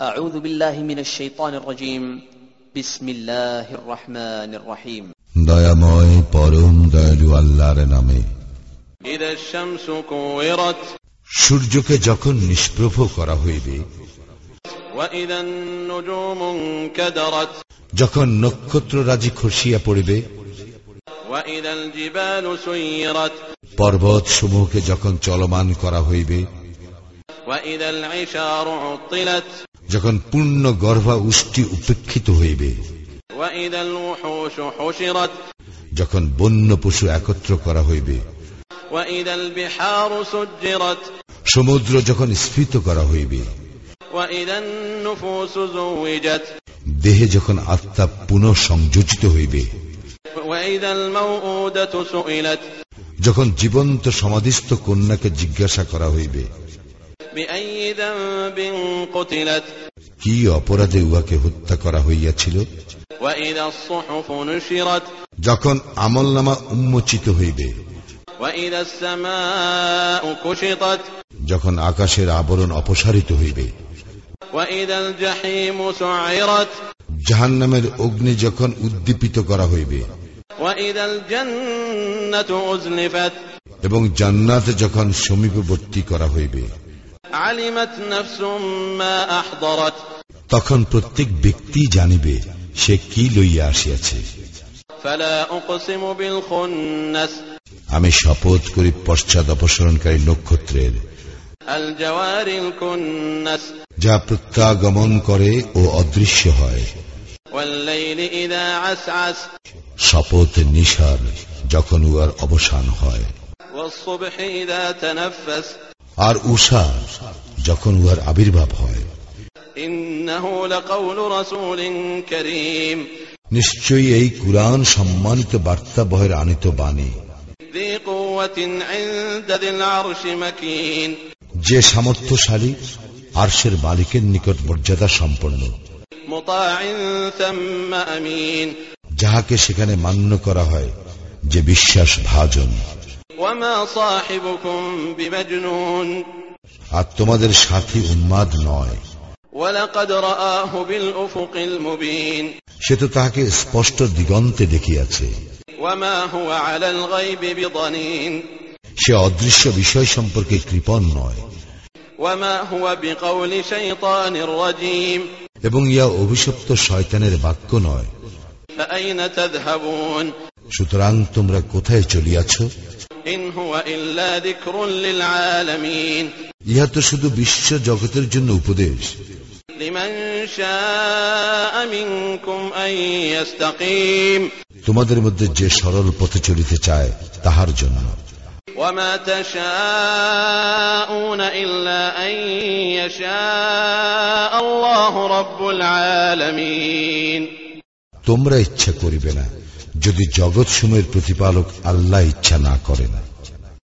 أعوذ بالله من الشيطان الرجيم بسم الله الرحمن الرحيم দয়াময় পরম দয়ালু আল্লাহর নামে إذا الشمس كورت সূর্যকে যখন নিষ্প্রভ করা হইবে وإذا النجوم انكدرت যখন নক্ষত্ররাজি খসিয়া পড়িবে وإذا الجبال سيرت পর্বত সমূহকে যখন চলমান করা হইবে وإذا العشار عطلت যখন পূর্ণ গর্ভা উষ্টি উপেক্ষিত হইবে, যখন বন্য পশু একত্র করা হইবে, সমুদ্র যখন স্ফীত করা হইবে, দেহে যখন আত্মা পুনঃ সংযোজিত হইবে, যখন জীবন্ত সমাধিস্থ কন্যাকে জিজ্ঞাসা করা হইবে কি অপরাধে উহাকে হত্যা করা হইয়াছিল? যখন আমল নামা উন্মোচিত হইবে। যখন আকাশের আবরণ অপসারিত হইবে। জাহান নামের অগ্নি যখন উদ্দীপিত করা হইবে। এবং জান্নাত যখন সমীপবর্তী করা হইবে। তখন প্রত্যেক ব্যক্তি জানিবে সে কি লইয়া আসিয়াছে। আমি শপথ করি পশ্চাদ অপসরণকারী নক্ষত্রের। যা প্রত্যাগমন করে ও অদৃশ্য হয়। শপথ নিশার যখন উহার অবসান হয়। আর উষা যখন উহার আবির্ভাব হয়। নিশ্চয়ই এই কুরআন সম্মানিত বার্তা বহের আনিত বাণী। যে সামর্থ্যশালী সে মালিকের নিকট মর্যাদা সম্পন্ন। যাহাকে সেখানে মান্য করা হয় যে বিশ্বাস ভাজন আর তোমাদের সাথী উন্মাদ নয়। সে তো তাহাকে স্পষ্ট দিগন্তে দেখিয়াছে। সে অদৃশ্য বিষয় সম্পর্কে কৃপণ নয়। এবং ইয়া অভিশপ্ত শয়তানের বাক্য নয়। সুতরাং তোমরা কোথায় চলিয়াছ? إن هو إلا ذكر للعالمين ইহা তো শুধু বিশ্ব জগতের জন্য উপদেশ لمن شاء منكم أن يستقيم তোমাদের মধ্যে যে সরল পথে চলিতে চায় তাহার জন্য وما تشاءون إلا أن يشاء الله رب العالمين তোমরা ইচ্ছা করিবে না যদি জগৎসমূহের প্রতিপালক আল্লাহ ইচ্ছা না করেন।